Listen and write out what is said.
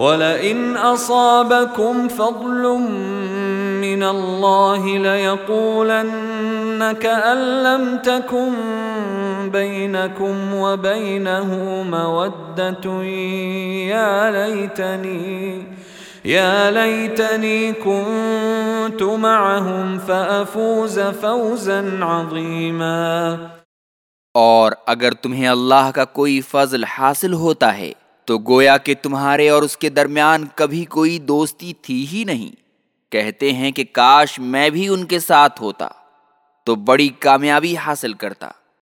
ولئن أصابكم فضل من الله ليقولن كأن لم تكن بينكم وبينه مودة يا ليتني يا ليتني كنت معهم فأفوز فوزا عظيما और अगर तुम्हें अल्लाह का कोई फजल हासिल होता है تو گویا کہ تمہارے اور اس کے درمیان کبھی کوئی دوستی تھی ہی نہیں۔ کہتے ہیں کہ کاش میں بھی ان کے ساتھ ہوتا تو بڑی کامیابی حاصل کرتا۔